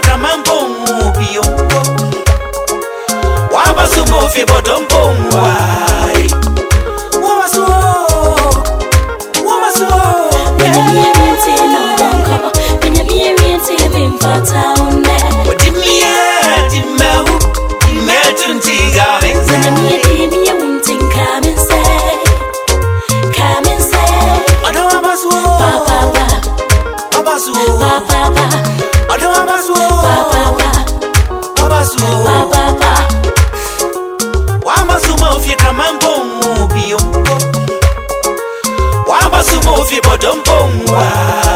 kita mampumubio wabasubufi bodompumwa wabasu wabasu yeah. fi bottom uau!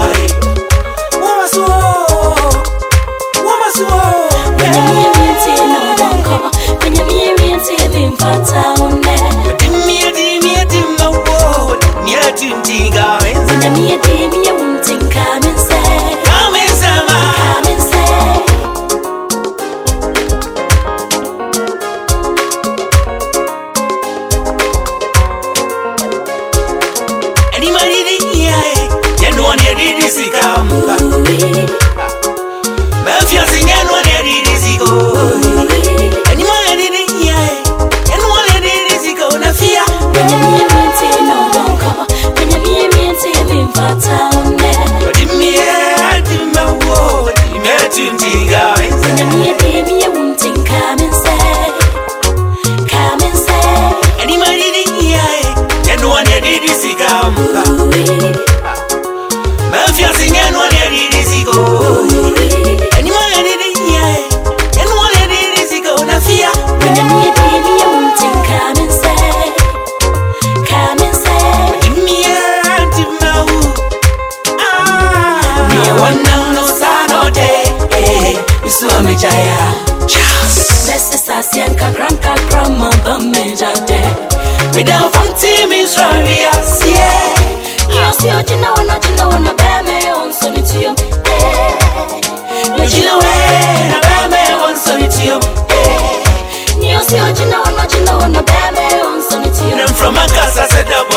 kuamka mafya zingenwalianirizigo Yeah. Yes. This is a Sienka Grand Cup from the major day. We don't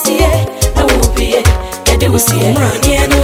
wusie na wo bie yɛde wusie ne ɛno